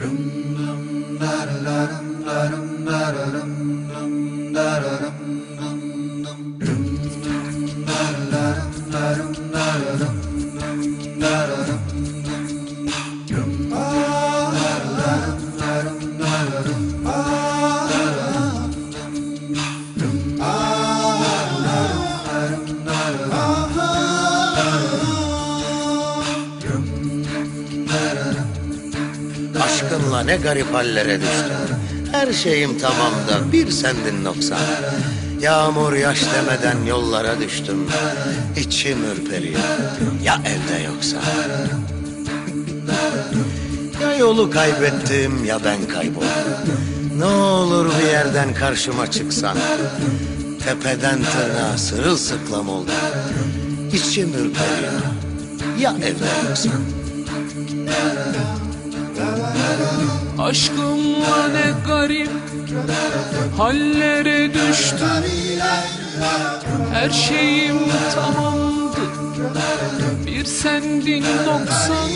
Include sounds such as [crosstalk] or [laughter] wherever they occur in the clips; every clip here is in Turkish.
Dum dum da da dum da dum da da dum. Ne garip hallere düştüm. Her şeyim tamam da bir sendin noksan. Yağmur yaş demeden yollara düştüm. İçim ürperiyor. Ya evde yoksa. Ya yolu kaybettim ya ben kayboldum. Ne olur bir yerden karşıma çıksan. Tepeden tırnağa sırılsıklam oldum. İçim ürperiyor. Ya evde yoksa. Aşkımla ne garip hallere düştüm Her şeyim tamamdı. Bir sendin noksan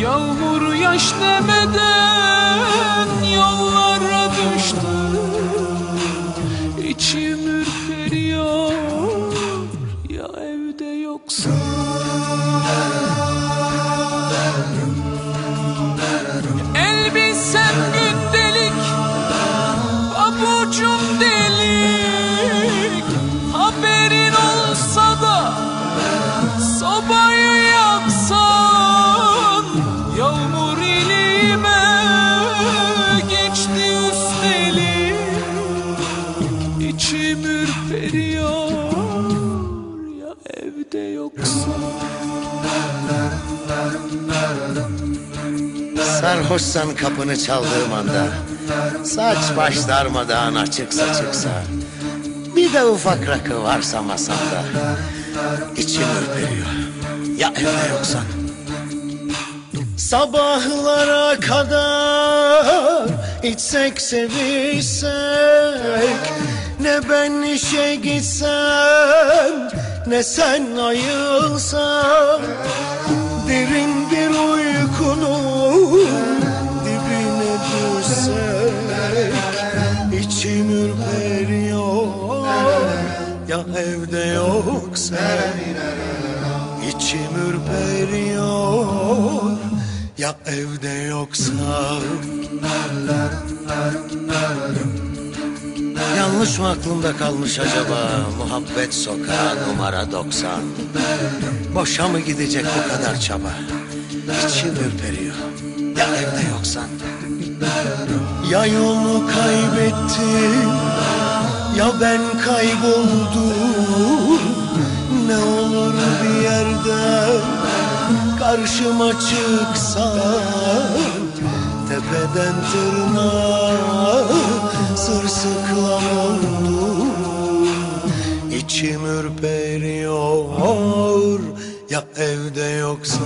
Yağmur yaş demeden yollara düştüm İçim ürperiyor Sarhoşsan kapını çaldığım anda Saç baş darmadağın açıksa çıksa Bir de ufak rakı varsa masamda İçim ürperiyor. Ya evde yoksan Sabahlara kadar içsek sevişsek Ne ben işe gitsem ne sen ayılsan Derin bir uykunun İçim ürperiyor ya evde yoksa İçim ürperiyor ya evde yoksa Yanlış mı aklımda kalmış acaba? Muhabbet sokağı numara 90 Boşa mı gidecek bu kadar çaba? İçim ürperiyor Ya evde yoksan Ya yolu kaybettim Ya ben kayboldum. Ne olur bir yerden Karşıma çıksan Tepeden tırnağa Sırsıklam oldum. İçim ürperiyor Ya evde yoksa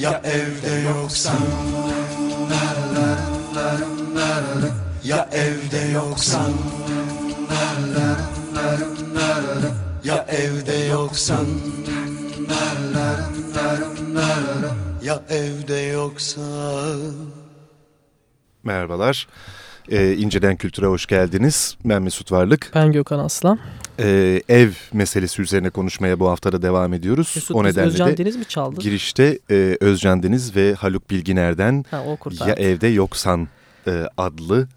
Ya evde yoksa Ya evde yoksan Ya evde yoksan Ya evde yoksan Merhabalar. Ee, İnceden Kültür'e hoş geldiniz. Ben Mesut Varlık. Ben Gökhan Aslan. Ee, ev meselesi üzerine konuşmaya bu haftada devam ediyoruz. Mesut o nedenle Özcan de Deniz mi çaldı? girişte e, Özcan Deniz ve Haluk Bilginer'den Ha. Ya Evde Yoksan e, adlı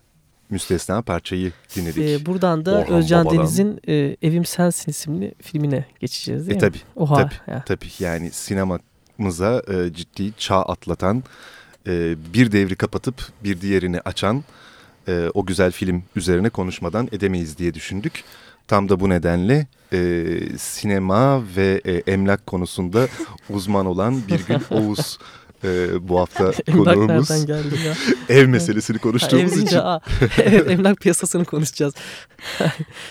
müstesna parçayı dinledik. Ee, buradan da Orhan Özcan Babadan. Deniz'in e, Evim Sensin isimli filmine geçeceğiz değil E mi? Oha. tabi ya. tabi yani sinemamıza e, ciddi çağ atlatan e, bir devri kapatıp bir diğerini açan e, o güzel film üzerine konuşmadan edemeyiz diye düşündük. Tam da bu nedenle e, sinema ve e, emlak konusunda [laughs] uzman olan Birgül Oğuz e, bu hafta konuğumuz. geldi ya? [laughs] Ev meselesini Ha, konuştuğumuz deyince, için. aa, [laughs] evet emlak piyasasını konuşacağız.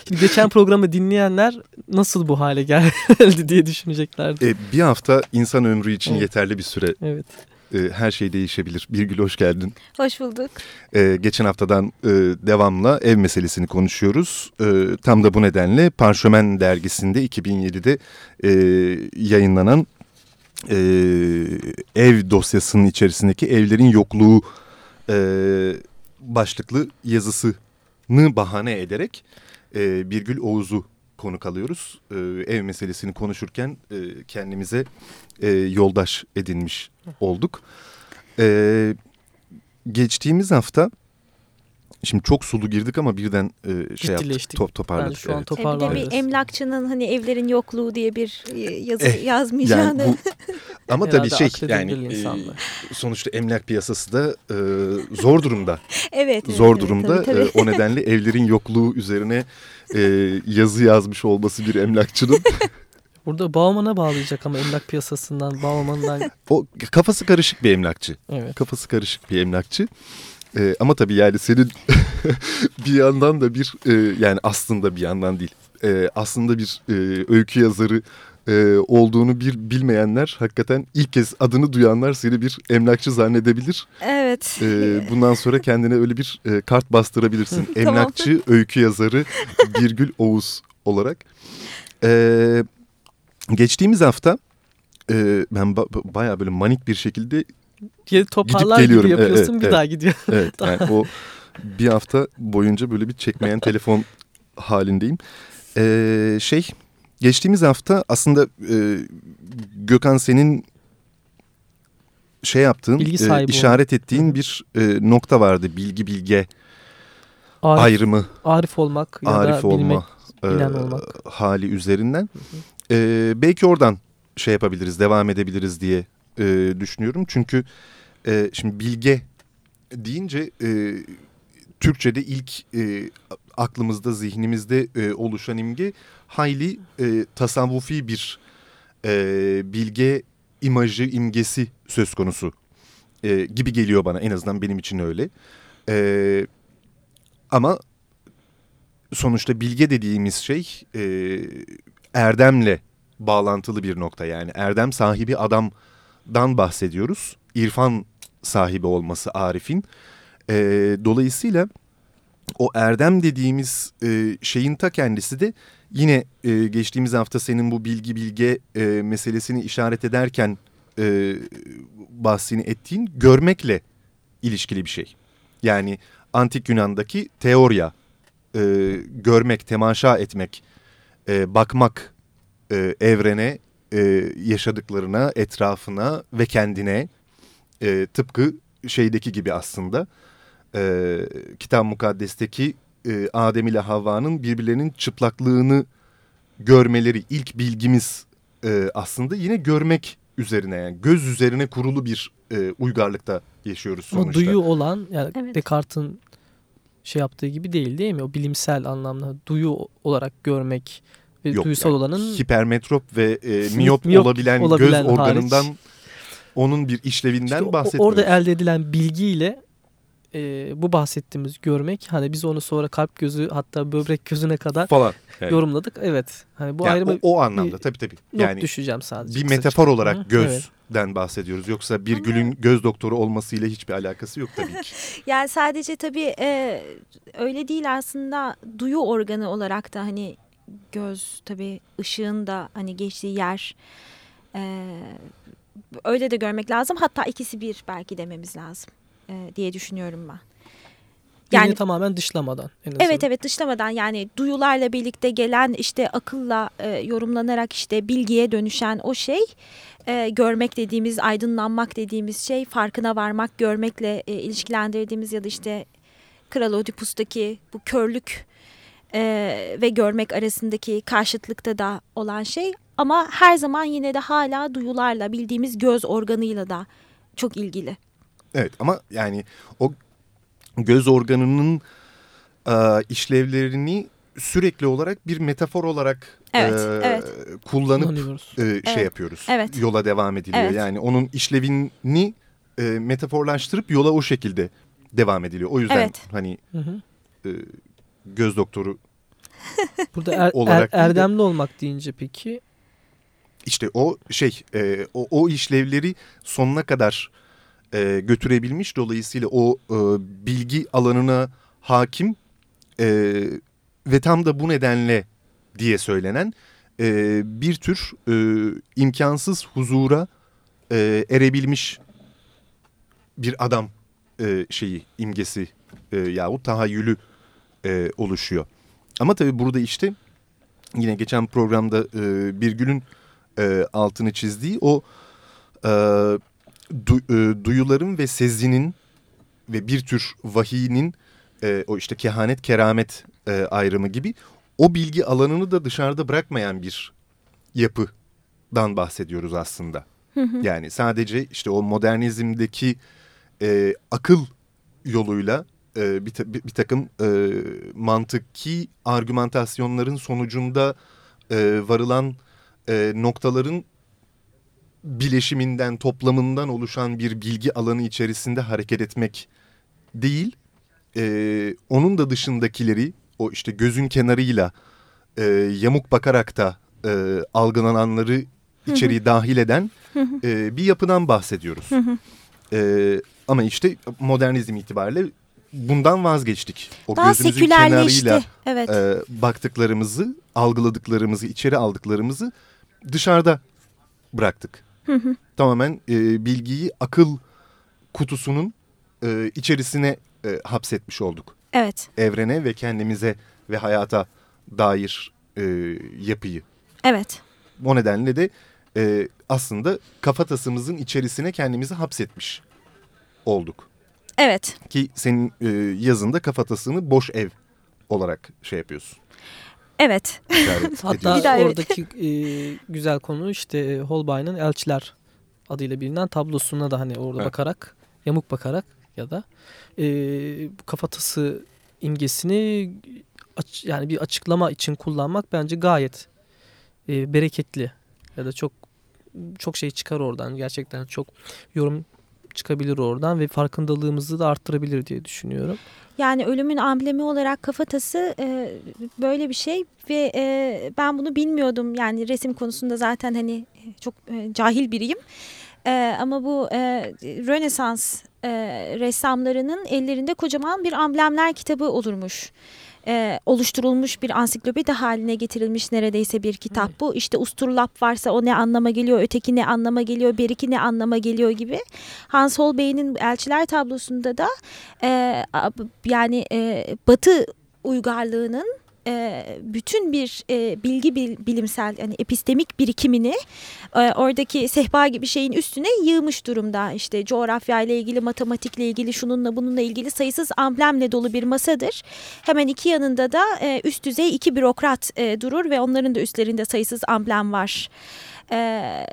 Şimdi geçen programı dinleyenler nasıl bu hale geldi diye düşüneceklerdi. E, bir hafta insan ömrü için Evet. yeterli bir süre. Evet. E, her şey değişebilir. Birgül hoş geldin. Hoş bulduk. Ee, geçen haftadan e, devamla ev meselesini konuşuyoruz. E, tam da bu nedenle Parşömen dergisinde 2007'de e, yayınlanan e, ev dosyasının içerisindeki evlerin yokluğu e, başlıklı yazısını bahane ederek e, Birgül Oğuz'u konuk alıyoruz. E, ev meselesini konuşurken e, kendimize e, yoldaş edinmiş olduk. E, geçtiğimiz hafta şimdi çok sulu girdik ama birden e, şey yaptık top toparladık. Ben şu an evet. top- E, bir de bir emlakçının hani evlerin yokluğu diye bir e, yazı Eh, yazmayacağını. Yani bu, [laughs] ama tabii şey yani e, sonuçta emlak piyasası da e, zor durumda. [laughs] evet. Zor evet, durumda. tabii, tabii. E, o nedenle evlerin yokluğu üzerine e, yazı yazmış olması bir emlakçının [laughs] Burada Bauman'a bağlayacak ama emlak piyasasından, Bauman'dan. o kafası karışık bir emlakçı. Evet. Kafası karışık bir emlakçı. E, ama tabii yani senin [laughs] bir yandan da bir e, yani aslında bir yandan değil. E, aslında bir e, öykü yazarı e, olduğunu bir bilmeyenler hakikaten ilk kez adını duyanlar seni bir emlakçı zannedebilir. Evet. Ee, bundan sonra kendine öyle bir e, kart bastırabilirsin. [laughs] Emlakçı, öykü yazarı Birgül Oğuz olarak. Ee, geçtiğimiz hafta e, ben ba- bayağı böyle manik bir şekilde Geri toparlar gibi geliyorum. yapıyorsun Evet, bir evet. daha gidiyor. [laughs] evet yani o bir hafta boyunca böyle bir çekmeyen [laughs] telefon halindeyim. Ee, şey geçtiğimiz hafta aslında e, Gökhan senin şey yaptığın e, işaret ettiğin bir e, nokta vardı bilgi bilge Arif, ayrımı Arif olmak ya arif da olma bilmek, e, bilen olmak. hali üzerinden E, belki oradan şey yapabiliriz devam edebiliriz diye e, düşünüyorum. Çünkü e, şimdi bilge deyince e, Türkçe'de ilk e, aklımızda zihnimizde e, oluşan imge hayli e, tasavvufi bir e, bilge imajı imgesi söz konusu e, gibi geliyor bana. En azından benim için öyle. E, ama sonuçta bilge dediğimiz şey e, erdemle bağlantılı bir nokta. Yani erdem sahibi adamdan bahsediyoruz. İrfan sahibi olması Arif'in. E, dolayısıyla o erdem dediğimiz e, şeyin ta kendisi de yine e, geçtiğimiz hafta senin bu bilgi bilge e, meselesini işaret ederken e, bahsini ettiğin görmekle ilişkili bir şey. Yani antik Yunan'daki teorya, e, görmek, temaşa etmek, e, bakmak e, evrene, e, yaşadıklarına, etrafına ve kendine e, tıpkı şeydeki gibi aslında e, Kitap-ı Mukaddes'teki e, Adem ile Havva'nın birbirlerinin çıplaklığını görmeleri ilk bilgimiz e, aslında yine görmek üzerine yani göz üzerine kurulu bir e, uygarlıkta yaşıyoruz sonuçta. duyu olan yani Evet. Descartes'in şey yaptığı gibi değil değil mi? O bilimsel anlamda duyu olarak görmek Yok, duysal yani olanın hipermetrop ve e, miyop, Miyop olabilen, olabilen göz organından hariç. onun bir işlevinden İşte bahsetmiyoruz. orada elde edilen bilgiyle e, bu bahsettiğimiz görmek hani biz onu sonra kalp gözü hatta böbrek gözüne kadar falan. Evet. yorumladık. Evet. Hani bu Yani ayrımı o, o anlamda tabii tabii. Yani düşeceğim sadece. bir kısaca. metafor olarak Hı, evet. gözden bahsediyoruz. Yoksa bir gülün göz doktoru olmasıyla hiçbir alakası yok tabii ki. [laughs] Yani sadece tabii e, öyle değil aslında duyu organı olarak da hani göz tabii ışığın da hani geçtiği yer e, öyle de görmek lazım. Hatta ikisi bir belki dememiz lazım e, diye düşünüyorum ben. Yani Yani tamamen dışlamadan en azından. Evet evet dışlamadan yani duyularla birlikte gelen işte akılla e, yorumlanarak işte bilgiye dönüşen o şey e, görmek dediğimiz aydınlanmak dediğimiz şey farkına varmak görmekle e, ilişkilendirdiğimiz ya da işte Kral Oedipus'taki bu körlük e, ve görmek arasındaki karşıtlıkta da olan şey ama her zaman yine de hala duyularla bildiğimiz göz organıyla da çok ilgili. Evet ama yani o göz organının e, işlevlerini sürekli olarak bir metafor olarak Evet, e, evet. kullanıp e, şey Evet, yapıyoruz. evet. Yola devam ediliyor. Evet. Yani onun işlevini e, metaforlaştırıp yola o şekilde devam ediliyor. O yüzden Evet. hani Hı hı. e, göz doktoru [laughs] Burada er- Olarak er- değil de- erdemli olmak deyince peki işte o şey e, o, o işlevleri sonuna kadar e, götürebilmiş. Dolayısıyla o e, bilgi alanına hakim e, ve tam da bu nedenle diye söylenen e, bir tür e, imkansız huzura e, erebilmiş bir adam e, şeyi imgesi e, yahut tahayyülü e, oluşuyor. Ama tabii burada işte yine geçen programda e, Birgül'ün e, altını çizdiği o e, du, e, duyuların ve sezinin ve bir tür vahiyinin e, o işte kehanet keramet e, ayrımı gibi o bilgi alanını da dışarıda bırakmayan bir yapıdan bahsediyoruz aslında. Yani sadece işte o modernizmdeki e, akıl yoluyla e, bir, ta, bir, bir takım e, mantıki argümantasyonların sonucunda e, varılan e, noktaların bileşiminden, toplamından oluşan bir bilgi alanı içerisinde hareket etmek değil, e, onun da dışındakileri o işte gözün kenarıyla e, yamuk bakarak da e, algılananları içeriği dahil eden e, bir yapıdan bahsediyoruz. E, ama işte modernizm itibariyle bundan vazgeçtik. O Daha gözümüzün kenarıyla Evet. e, baktıklarımızı, algıladıklarımızı, içeri aldıklarımızı dışarıda bıraktık. Tamamen e, bilgiyi akıl kutusunun e, içerisine e, hapsetmiş olduk. Evet. Evrene ve kendimize ve hayata dair e, yapıyı. Evet. O nedenle de e, aslında kafatasımızın içerisine kendimizi hapsetmiş olduk. Evet. Ki senin e, yazında kafatasını boş ev olarak şey yapıyorsun. Evet. [laughs] Hatta oradaki e, güzel konu işte e, Holbein'in Elçiler adıyla bilinen tablosuna da hani orada Evet. bakarak, yamuk bakarak ya da e, kafatası imgesini aç- yani bir açıklama için kullanmak bence gayet e, bereketli ya da çok çok şey çıkar oradan gerçekten çok yorum çıkabilir oradan ve farkındalığımızı da arttırabilir diye düşünüyorum. Yani ölümün amblemi olarak kafatası e, böyle bir şey ve e, ben bunu bilmiyordum. Yani resim konusunda zaten hani çok e, cahil biriyim. E, ama bu e, Rönesans e, ressamlarının ellerinde kocaman bir amblemler kitabı olurmuş. E, oluşturulmuş bir ansiklopedi haline getirilmiş neredeyse bir kitap bu. İşte usturlap varsa o ne anlama geliyor, öteki ne anlama geliyor, beriki ne anlama geliyor gibi. Hans Holbein'in Elçiler tablosunda da e, yani e, Batı uygarlığının e, bütün bir e, bilgi bil- bilimsel yani epistemik birikimini e, oradaki sehpa gibi şeyin üstüne yığmış durumda. İşte coğrafya ile ilgili, matematikle ilgili, şununla bununla ilgili sayısız amblemle dolu bir masadır. Hemen iki yanında da e, üst düzey iki bürokrat e, durur ve onların da üstlerinde sayısız amblem var. Ee,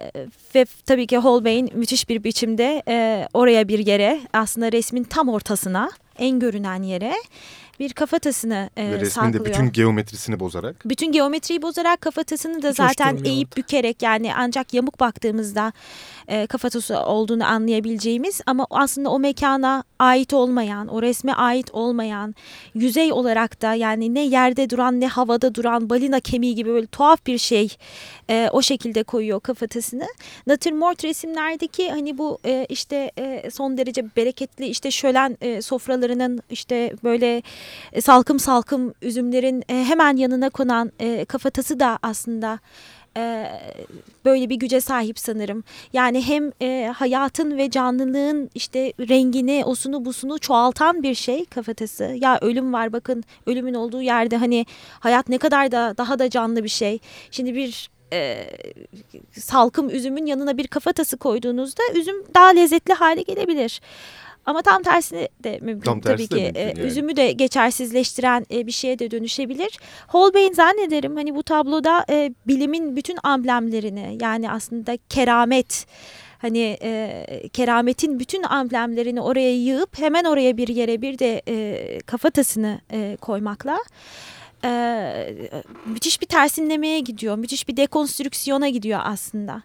ve tabii ki Holbein müthiş bir biçimde e, oraya bir yere aslında resmin tam ortasına en görünen yere bir kafatasını e, Ve resmin saklıyor. de bütün geometrisini bozarak. Bütün geometriyi bozarak kafatasını da Hiç zaten eğip bükerek yani ancak yamuk baktığımızda e, kafatası olduğunu anlayabileceğimiz ama aslında o mekana ait olmayan, o resme ait olmayan, yüzey olarak da yani ne yerde duran ne havada duran balina kemiği gibi böyle tuhaf bir şey e, o şekilde koyuyor kafatasını. Natürmort resimlerdeki hani bu e, işte e, son derece bereketli işte şölen e, sofralarının işte böyle e, salkım salkım üzümlerin e, hemen yanına konan e, kafatası da aslında böyle bir güce sahip sanırım. Yani hem hayatın ve canlılığın işte rengini, osunu, busunu çoğaltan bir şey kafatası. Ya ölüm var bakın ölümün olduğu yerde hani hayat ne kadar da daha da canlı bir şey. Şimdi bir e, salkım üzümün yanına bir kafatası koyduğunuzda üzüm daha lezzetli hale gelebilir. Ama tam tersine de mümkün Tam tabii ki. mümkün E, yani. Üzümü de geçersizleştiren e, bir şeye de dönüşebilir. Holbein zannederim hani bu tabloda e, bilimin bütün amblemlerini yani aslında keramet hani e, kerametin bütün amblemlerini oraya yığıp hemen oraya bir yere bir de e, kafatasını e, koymakla e, müthiş bir tersinlemeye gidiyor. Müthiş bir dekonstrüksiyona gidiyor aslında.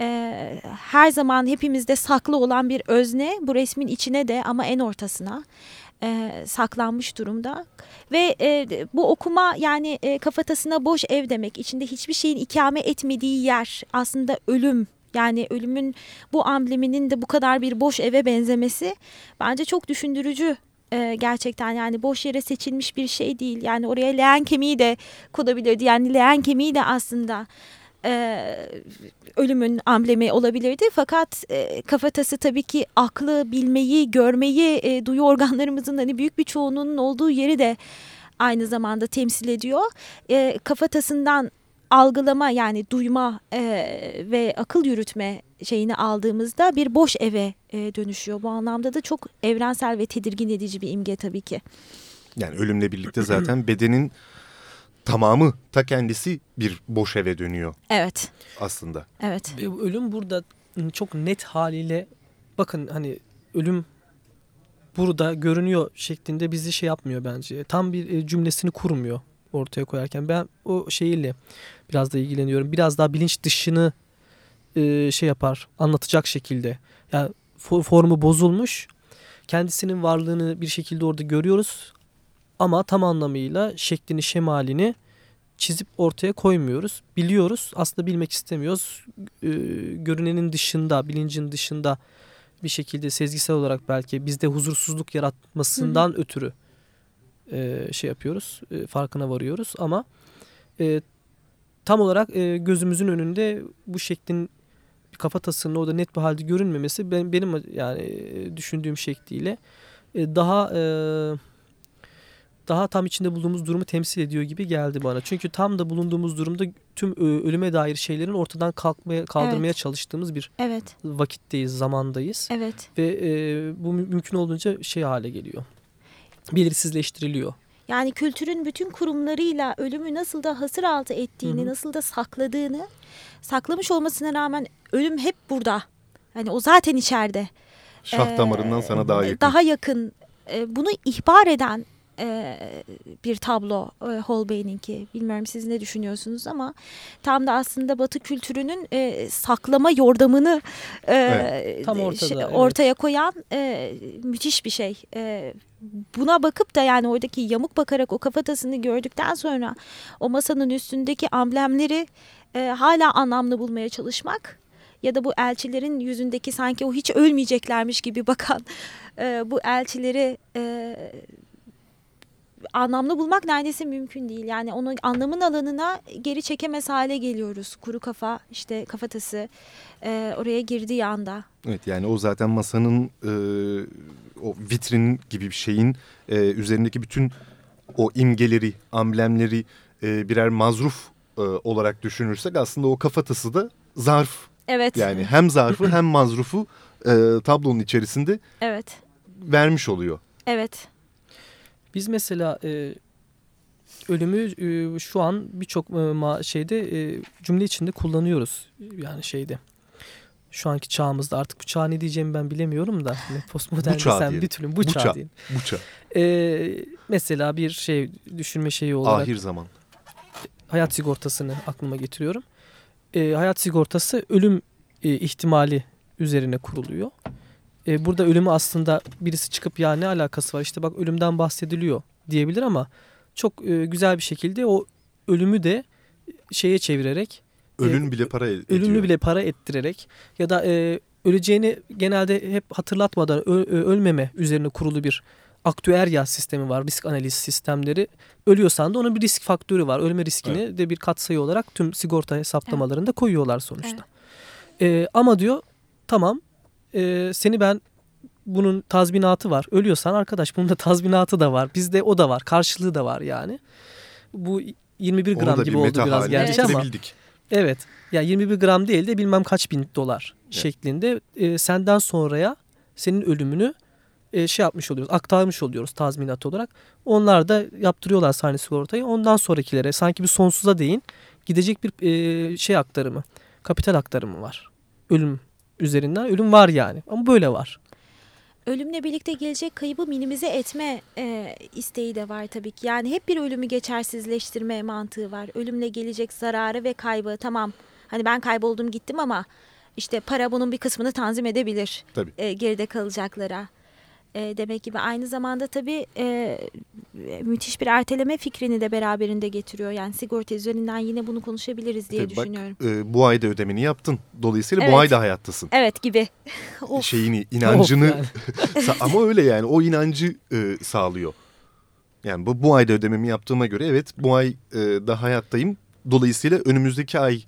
E, her zaman hepimizde saklı olan bir özne bu resmin içine de ama en ortasına e, saklanmış durumda. Ve e, bu okuma yani e, kafatasına boş ev demek. içinde hiçbir şeyin ikame etmediği yer aslında ölüm. Yani ölümün bu ambleminin de bu kadar bir boş eve benzemesi bence çok düşündürücü e, gerçekten yani boş yere seçilmiş bir şey değil. Yani oraya leğen kemiği de konabilirdi. Yani leğen kemiği de aslında e, ölümün amblemi olabilirdi. Fakat e, kafatası tabii ki aklı, bilmeyi, görmeyi, e, duyu organlarımızın hani büyük bir çoğunluğunun olduğu yeri de aynı zamanda temsil ediyor. E, kafatasından algılama yani duyma e, ve akıl yürütme şeyini aldığımızda bir boş eve e, dönüşüyor. Bu anlamda da çok evrensel ve tedirgin edici bir imge tabii ki. Yani ölümle birlikte zaten bedenin tamamı ta kendisi bir boş eve dönüyor Evet, aslında. evet. Ve ölüm burada çok net haliyle bakın hani ölüm burada görünüyor şeklinde bizi şey yapmıyor bence. Tam bir e, cümlesini kurmuyor ortaya koyarken. Ben o şeyiyle biraz da ilgileniyorum. Biraz daha bilinç dışını e, şey yapar anlatacak şekilde. Yani fo- formu bozulmuş. Kendisinin varlığını bir şekilde orada görüyoruz. Ama tam anlamıyla şeklini şemalini çizip ortaya koymuyoruz. Biliyoruz aslında bilmek istemiyoruz. Ee, görünenin dışında, bilincin dışında bir şekilde sezgisel olarak belki bizde huzursuzluk yaratmasından ötürü e, şey yapıyoruz. e, farkına varıyoruz ama e, tam olarak e, gözümüzün önünde bu şeklin kafatasının orada net bir halde görünmemesi ben, benim yani e, düşündüğüm şekliyle e, daha e, daha tam içinde bulunduğumuz durumu temsil ediyor gibi geldi bana. Çünkü tam da bulunduğumuz durumda tüm ölüme dair şeylerin ortadan kalkmaya kaldırmaya Evet. çalıştığımız bir Evet, vakitteyiz, zamandayız evet. ve e, bu mü- mümkün olduğunca şey hale geliyor. Belirsizleştiriliyor. Yani kültürün bütün kurumlarıyla ölümü nasıl da hasır altı ettiğini, Hı hı. nasıl da sakladığını, saklamış olmasına rağmen ölüm hep burada. Hani o zaten içeride. Şah Ee, damarından sana daha yakın. Daha yakın. Ee, bunu ihbar eden e, bir tablo e, Holbein'inki. Bilmiyorum siz ne düşünüyorsunuz ama tam da aslında Batı kültürünün e, saklama yordamını e, Evet. Tam ortada, şey- evet. ortaya koyan e, müthiş bir şey. E, buna bakıp da yani oradaki yamuk bakarak o kafatasını gördükten sonra o masanın üstündeki amblemleri e, hala anlamlı bulmaya çalışmak ya da bu elçilerin yüzündeki sanki o hiç ölmeyeceklermiş gibi [laughs] bakan e, bu elçileri e, anlamlı bulmak neredeyse mümkün değil. Yani onun anlamın alanına geri çekemez hale geliyoruz. Kuru kafa işte kafatası e, oraya girdiği anda. Evet yani o zaten masanın e, o vitrin gibi bir şeyin e, üzerindeki bütün o imgeleri, amblemleri e, birer mazruf e, olarak düşünürsek aslında o kafatası da zarf. Evet. Yani hem zarfı [laughs] hem mazrufu e, tablonun içerisinde Evet. vermiş oluyor. Evet. Biz mesela e, ölümü e, şu an birçok e, şeyde e, cümle içinde kullanıyoruz. Yani şeyde. Şu anki çağımızda artık bu çağ ne diyeceğimi ben bilemiyorum da. Ne postmodern Bu çağ desem diyelim. bir türlü bu, Bu çağ, çağ. diyeyim. Buça. E, mesela bir şey düşünme şeyi olarak Ahir zaman. hayat sigortasını aklıma getiriyorum. E, hayat sigortası ölüm e, ihtimali üzerine kuruluyor. E, burada ölümü aslında birisi çıkıp ya ne alakası var işte bak ölümden bahsediliyor diyebilir ama çok e, güzel bir şekilde o ölümü de şeye çevirerek Ölün bile para ediyor. ölümü bile para ettirerek ya da e, öleceğini genelde hep hatırlatmadan ö- ö- ölmeme üzerine kurulu bir aktüerya sistemi var. Risk analiz sistemleri. Ölüyorsan da onun bir risk faktörü var. Ölme riskini de bir katsayı olarak tüm sigorta hesaplamalarında koyuyorlar sonuçta. E, ama diyor tamam e, seni ben bunun tazminatı var. Ölüyorsan arkadaş bunun da tazminatı da var. Bizde o da var. Karşılığı da var yani. Bu 21 Onu gram gibi bir oldu biraz gerçi ama. getirebildik. Evet. Ya 21 gram değil de bilmem kaç bin dolar Evet. şeklinde e, senden sonraya senin ölümünü e, şey yapmış oluyoruz. Aktarmış oluyoruz tazminat olarak. Onlar da yaptırıyorlar sahne sigortayı. Ondan sonrakilere sanki bir sonsuza değin gidecek bir e, şey aktarımı. Kapital aktarımı var. Ölüm üzerinden. Ölüm var yani. Ama böyle var. Ölümle birlikte gelecek kaybı minimize etme e, isteği de var tabii ki. Yani hep bir ölümü geçersizleştirme mantığı var. Ölümle gelecek zararı ve kaybı tamam. Hani ben kayboldum gittim ama işte para bunun bir kısmını tanzim edebilir. Tabii. e, geride kalacaklara. E, demek gibi aynı zamanda tabii e, müthiş bir erteleme fikrini de beraberinde getiriyor. Yani sigorta üzerinden yine bunu konuşabiliriz diye Tabii bak, düşünüyorum. e, bu ayda ödemeni yaptın. Dolayısıyla Evet. bu ayda hayattasın. Evet gibi. [laughs] Of. Şeyini, inancını [laughs] ama öyle yani o inancı e, sağlıyor. Yani bu, bu ayda ödememi yaptığıma göre evet bu ay e, da hayattayım. Dolayısıyla önümüzdeki ay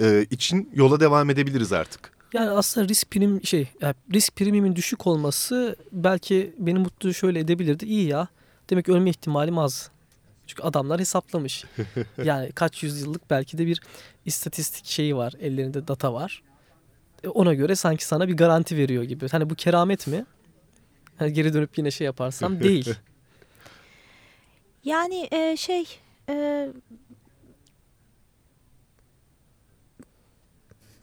e, için yola devam edebiliriz artık. Yani aslında risk prim şey yani risk primimin düşük olması belki beni mutlu şöyle edebilirdi. İyi ya. Demek ölme ihtimalim az. Çünkü adamlar hesaplamış. [laughs] yani kaç yüzyıllık belki de bir istatistik şeyi var. Ellerinde data var. E, Ona göre sanki sana bir garanti veriyor gibi. Hani bu keramet mi? Hani geri dönüp yine şey yaparsam [laughs] değil. Yani e, şey e,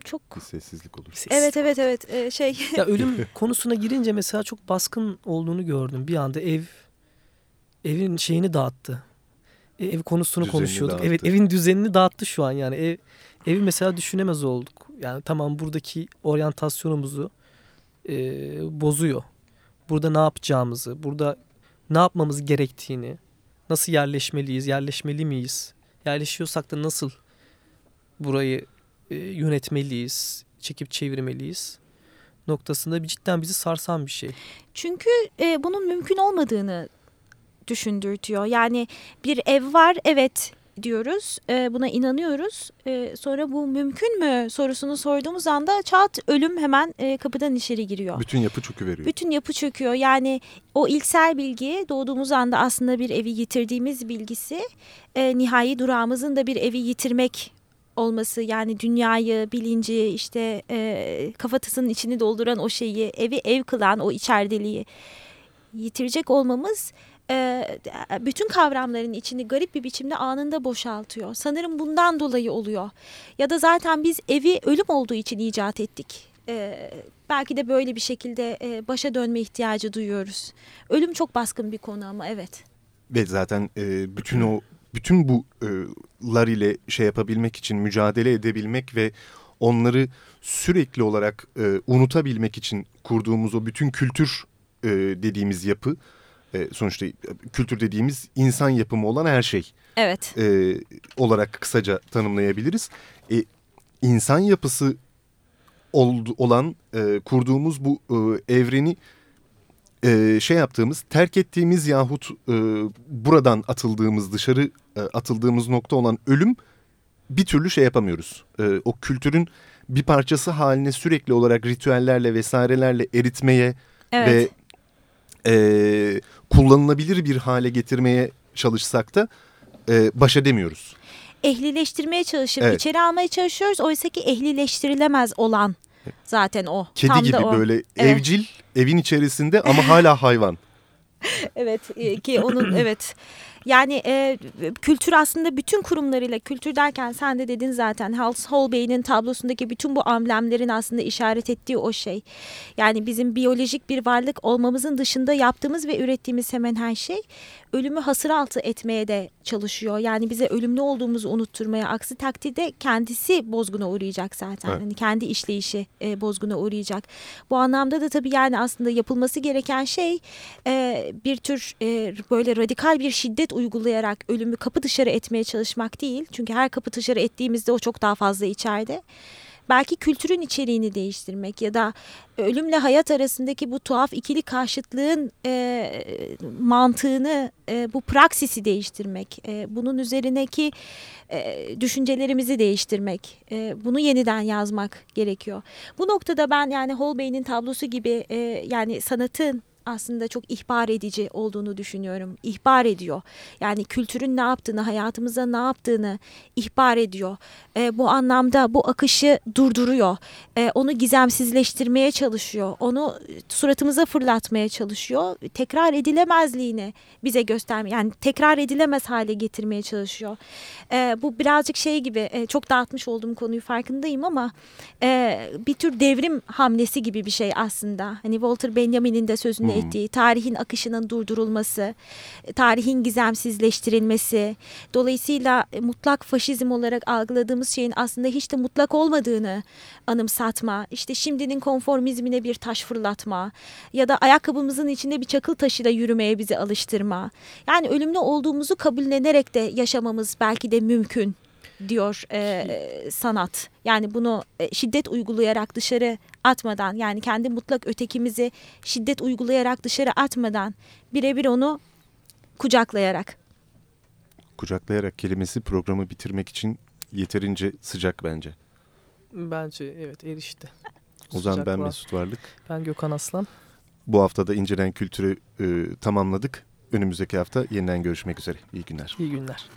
çok Bir sessizlik olur. evet evet evet e, şey Ya ölüm [laughs] konusuna girince mesela çok baskın olduğunu gördüm. Bir anda ev evin şeyini dağıttı. E, Ev konusunu Düzenini konuşuyorduk. dağıttı. Evet evin düzenini dağıttı şu an yani. Ev, evi mesela düşünemez olduk. Yani tamam buradaki oryantasyonumuzu e, bozuyor. Burada ne yapacağımızı, burada ne yapmamız gerektiğini, nasıl yerleşmeliyiz, yerleşmeli miyiz? Yerleşiyorsak da nasıl burayı e, yönetmeliyiz, çekip çevirmeliyiz noktasında bir cidden bizi sarsan bir şey. Çünkü e, bunun mümkün olmadığını düşündürtüyor. Yani bir ev var evet diyoruz e, buna inanıyoruz. E, sonra bu mümkün mü sorusunu sorduğumuz anda çat ölüm hemen e, kapıdan içeri giriyor. Bütün yapı çöküveriyor. Bütün yapı çöküyor. Yani o ilksel bilgi doğduğumuz anda aslında bir evi yitirdiğimiz bilgisi e, nihai durağımızın da bir evi yitirmek olması yani dünyayı, bilinci işte e, kafatasının içini dolduran o şeyi evi ev kılan o içerdeliği yitirecek olmamız e, bütün kavramların içini garip bir biçimde anında boşaltıyor. Sanırım bundan dolayı oluyor. Ya da zaten biz evi ölüm olduğu için icat ettik. E, belki de böyle bir şekilde e, başa dönme ihtiyacı duyuyoruz. Ölüm çok baskın bir konu ama evet. Ve zaten e, bütün o bütün bular ile şey yapabilmek için mücadele edebilmek ve onları sürekli olarak e, unutabilmek için kurduğumuz o bütün kültür e, dediğimiz yapı e, sonuçta e, kültür dediğimiz insan yapımı olan her şey Evet. e, olarak kısaca tanımlayabiliriz. E, insan yapısı oldu, olan e, kurduğumuz bu e, evreni e, şey yaptığımız, terk ettiğimiz yahut e, buradan atıldığımız, dışarı e, atıldığımız nokta olan ölüm bir türlü şey yapamıyoruz. E, o kültürün bir parçası haline sürekli olarak ritüellerle vesairelerle eritmeye Evet. ve e, kullanılabilir bir hale getirmeye çalışsak da e, baş edemiyoruz. ehlileştirmeye çalışıp Evet. içeri almaya çalışıyoruz. Oysa ki ehlileştirilemez olan zaten o. Kedi Tam gibi da o. böyle Evet. evcil evin içerisinde ama hala hayvan. [laughs] Evet e, ki onun evet. Yani e, kültür aslında bütün kurumlarıyla kültür derken sen de dedin zaten Hals Holbein'in tablosundaki bütün bu amblemlerin aslında işaret ettiği o şey. Yani bizim biyolojik bir varlık olmamızın dışında yaptığımız ve ürettiğimiz hemen her şey ölümü hasır altı etmeye de çalışıyor. Yani bize ölümlü olduğumuzu unutturmaya aksi takdirde kendisi bozguna uğrayacak zaten. Evet. Hani kendi işleyişi e, bozguna uğrayacak. Bu anlamda da tabii yani aslında yapılması gereken şey e, bir tür e, böyle radikal bir şiddet uygulayarak ölümü kapı dışarı etmeye çalışmak değil. Çünkü her kapı dışarı ettiğimizde o çok daha fazla içeride. Belki kültürün içeriğini değiştirmek ya da ölümle hayat arasındaki bu tuhaf ikili karşıtlığın e, mantığını, e, bu praksisi değiştirmek, e, bunun üzerindeki e, düşüncelerimizi değiştirmek, e, bunu yeniden yazmak gerekiyor. Bu noktada ben yani Holbein'in tablosu gibi e, yani sanatın aslında çok ihbar edici olduğunu düşünüyorum. İhbar ediyor. Yani kültürün ne yaptığını, hayatımıza ne yaptığını ihbar ediyor. E, bu anlamda bu akışı durduruyor. E, onu gizemsizleştirmeye çalışıyor. Onu suratımıza fırlatmaya çalışıyor. Tekrar edilemezliğini bize göstermeye, yani tekrar edilemez hale getirmeye çalışıyor. E, bu birazcık şey gibi, e, çok dağıtmış olduğum konuyu farkındayım ama e, bir tür devrim hamlesi gibi bir şey aslında. Hani Walter Benjamin'in de sözünü ettiği tarihin akışının durdurulması, e, tarihin gizemsizleştirilmesi, dolayısıyla e, mutlak faşizm olarak algıladığımız şeyin aslında hiç de mutlak olmadığını anımsatma, işte şimdinin konformizmine bir taş fırlatma ya da ayakkabımızın içinde bir çakıl taşıyla yürümeye bizi alıştırma. Yani ölümlü olduğumuzu kabullenerek de yaşamamız belki de mümkün diyor e, sanat. Yani bunu e, şiddet uygulayarak dışarı atmadan yani kendi mutlak ötekimizi şiddet uygulayarak dışarı atmadan birebir onu kucaklayarak. Kucaklayarak kelimesi programı bitirmek için yeterince sıcak bence. Bence evet erişti. O zaman ben Sıcaklığa. Mesut Varlık. Ben Gökhan Aslan. Bu hafta da İncelen Kültür'ü e, tamamladık. Önümüzdeki hafta yeniden görüşmek üzere. İyi günler. İyi günler.